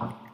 Bye.